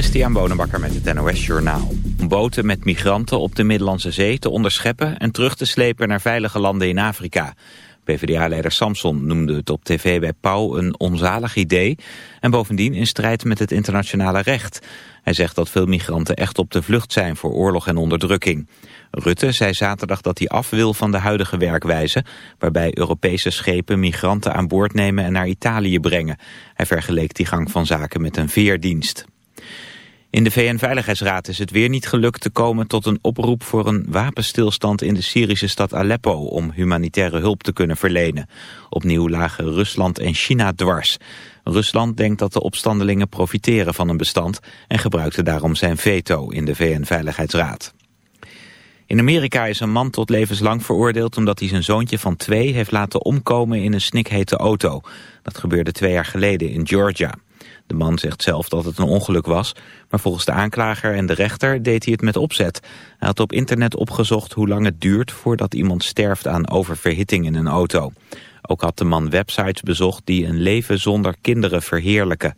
Christian Bonenbakker met het NOS Journaal. Boten met migranten op de Middellandse Zee te onderscheppen en terug te slepen naar veilige landen in Afrika. PvdA-leider Samson noemde het op tv bij Pauw een onzalig idee en bovendien in strijd met het internationale recht. Hij zegt dat veel migranten echt op de vlucht zijn voor oorlog en onderdrukking. Rutte zei zaterdag dat hij af wil van de huidige werkwijze... waarbij Europese schepen migranten aan boord nemen en naar Italië brengen. Hij vergeleek die gang van zaken met een veerdienst. In de VN-veiligheidsraad is het weer niet gelukt te komen tot een oproep voor een wapenstilstand in de Syrische stad Aleppo om humanitaire hulp te kunnen verlenen. Opnieuw lagen Rusland en China dwars. Rusland denkt dat de opstandelingen profiteren van een bestand en gebruikte daarom zijn veto in de VN-veiligheidsraad. In Amerika is een man tot levenslang veroordeeld omdat hij zijn zoontje van twee heeft laten omkomen in een snikhete auto. Dat gebeurde twee jaar geleden in Georgia. De man zegt zelf dat het een ongeluk was, maar volgens de aanklager en de rechter deed hij het met opzet. Hij had op internet opgezocht hoe lang het duurt voordat iemand sterft aan oververhitting in een auto. Ook had de man websites bezocht die een leven zonder kinderen verheerlijken.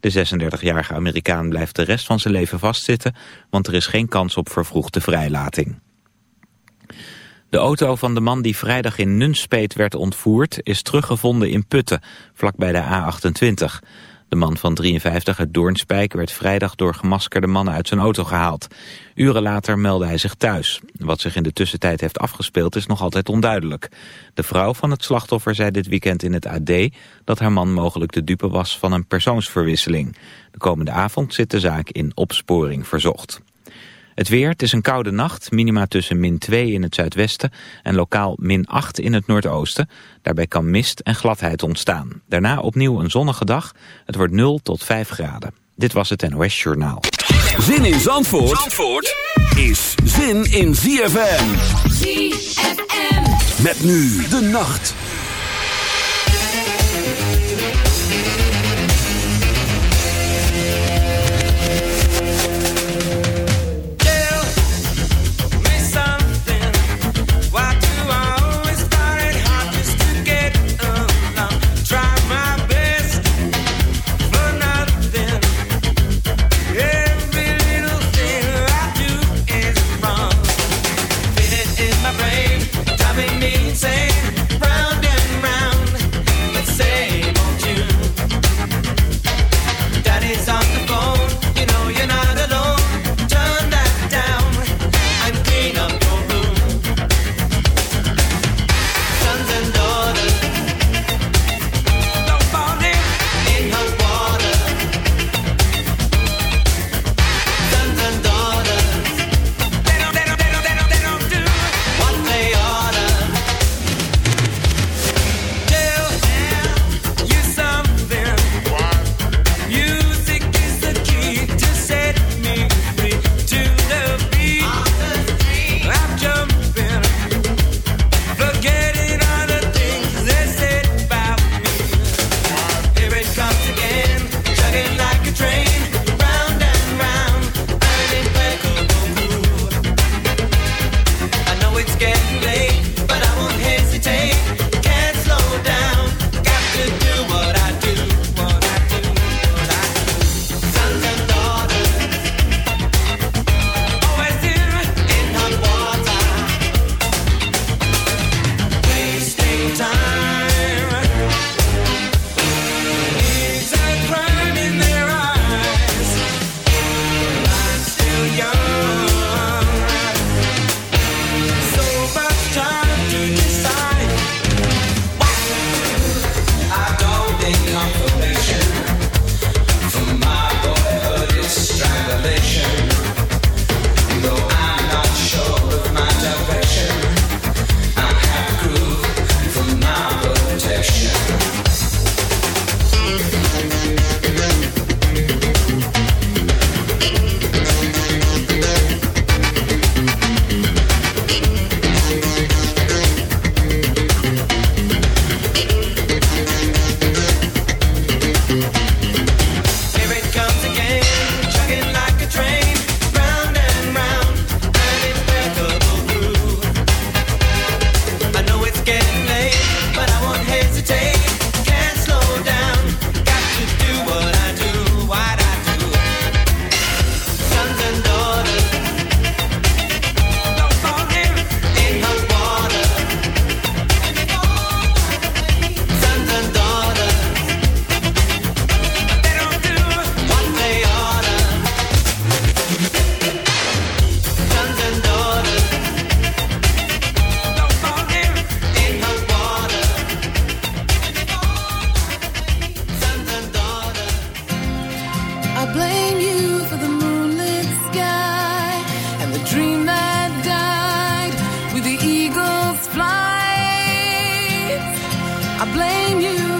De 36-jarige Amerikaan blijft de rest van zijn leven vastzitten, want er is geen kans op vervroegde vrijlating. De auto van de man die vrijdag in Nunspeet werd ontvoerd is teruggevonden in Putten, vlakbij de A28. De man van 53 uit Doornspijk werd vrijdag door gemaskerde mannen uit zijn auto gehaald. Uren later meldde hij zich thuis. Wat zich in de tussentijd heeft afgespeeld is nog altijd onduidelijk. De vrouw van het slachtoffer zei dit weekend in het AD dat haar man mogelijk de dupe was van een persoonsverwisseling. De komende avond zit de zaak in opsporing verzocht. Het weer, het is een koude nacht, minima tussen min 2 in het zuidwesten en lokaal min 8 in het noordoosten. Daarbij kan mist en gladheid ontstaan. Daarna opnieuw een zonnige dag, het wordt 0 tot 5 graden. Dit was het NOS Journaal. Zin in Zandvoort, Zandvoort is zin in ZFM. ZFM. Met nu de nacht. I blame you.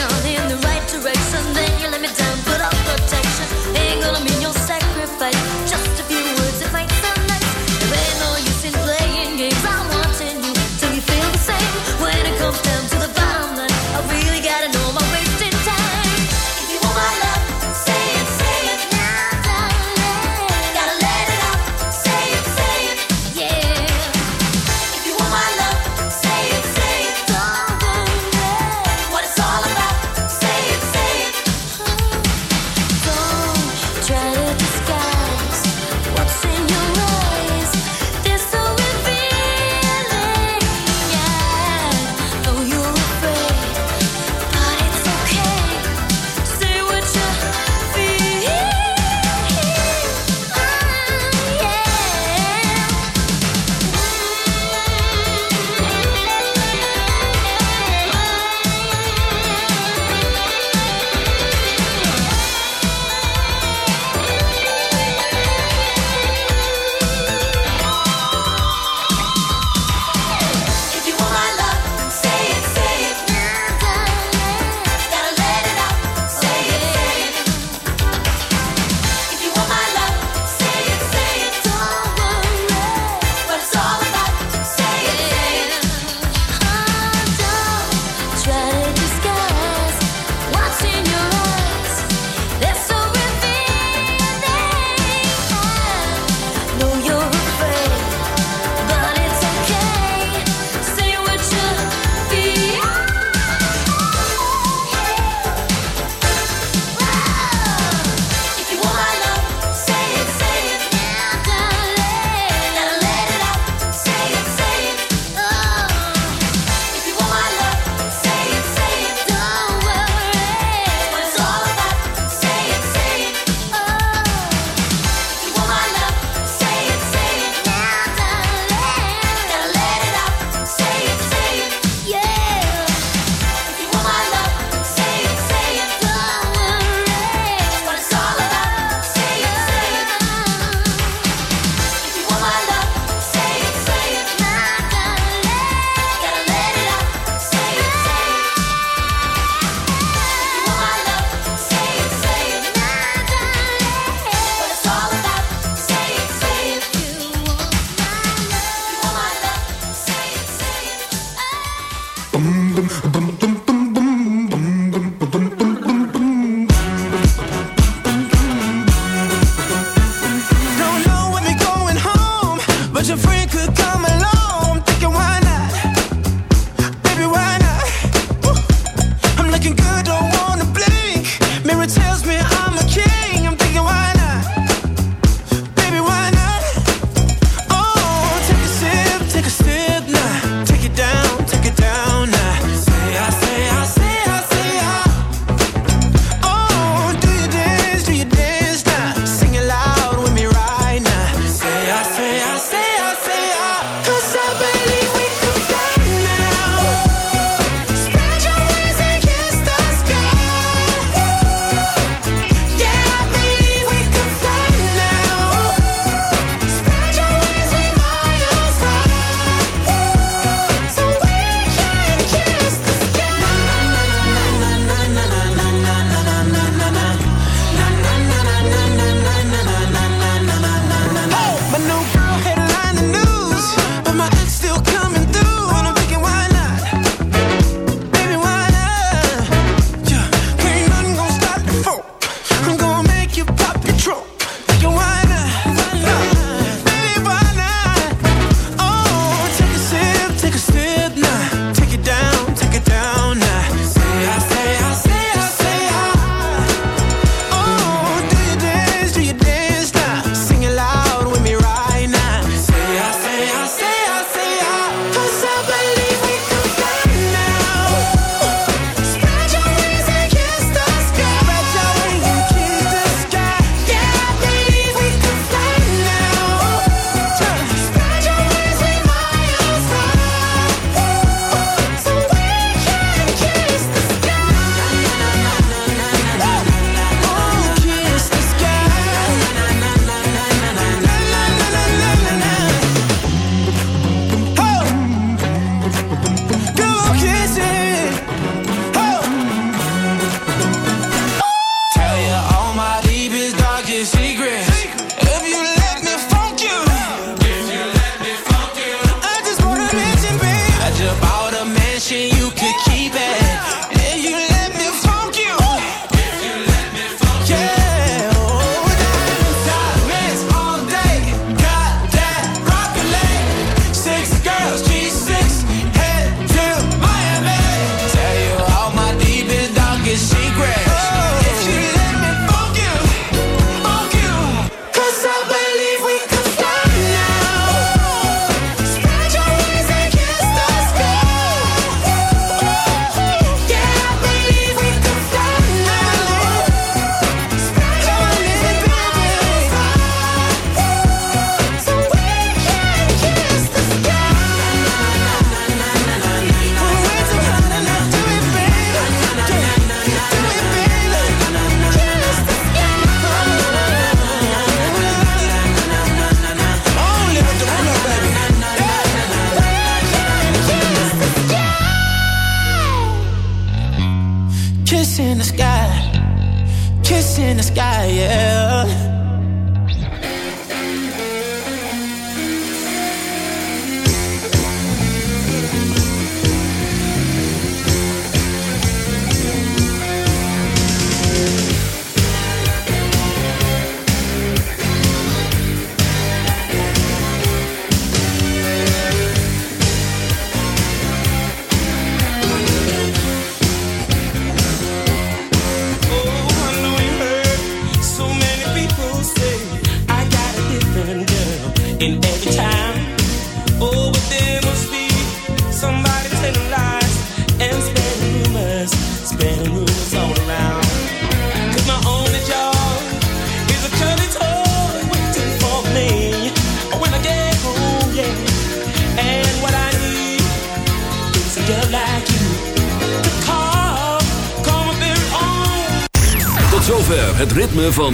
only